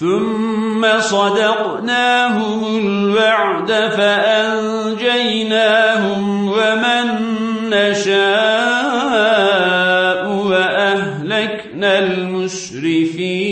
ثم صدقناهم الوعد فأنجيناهم ومن نشاء وأهلكنا المسرفين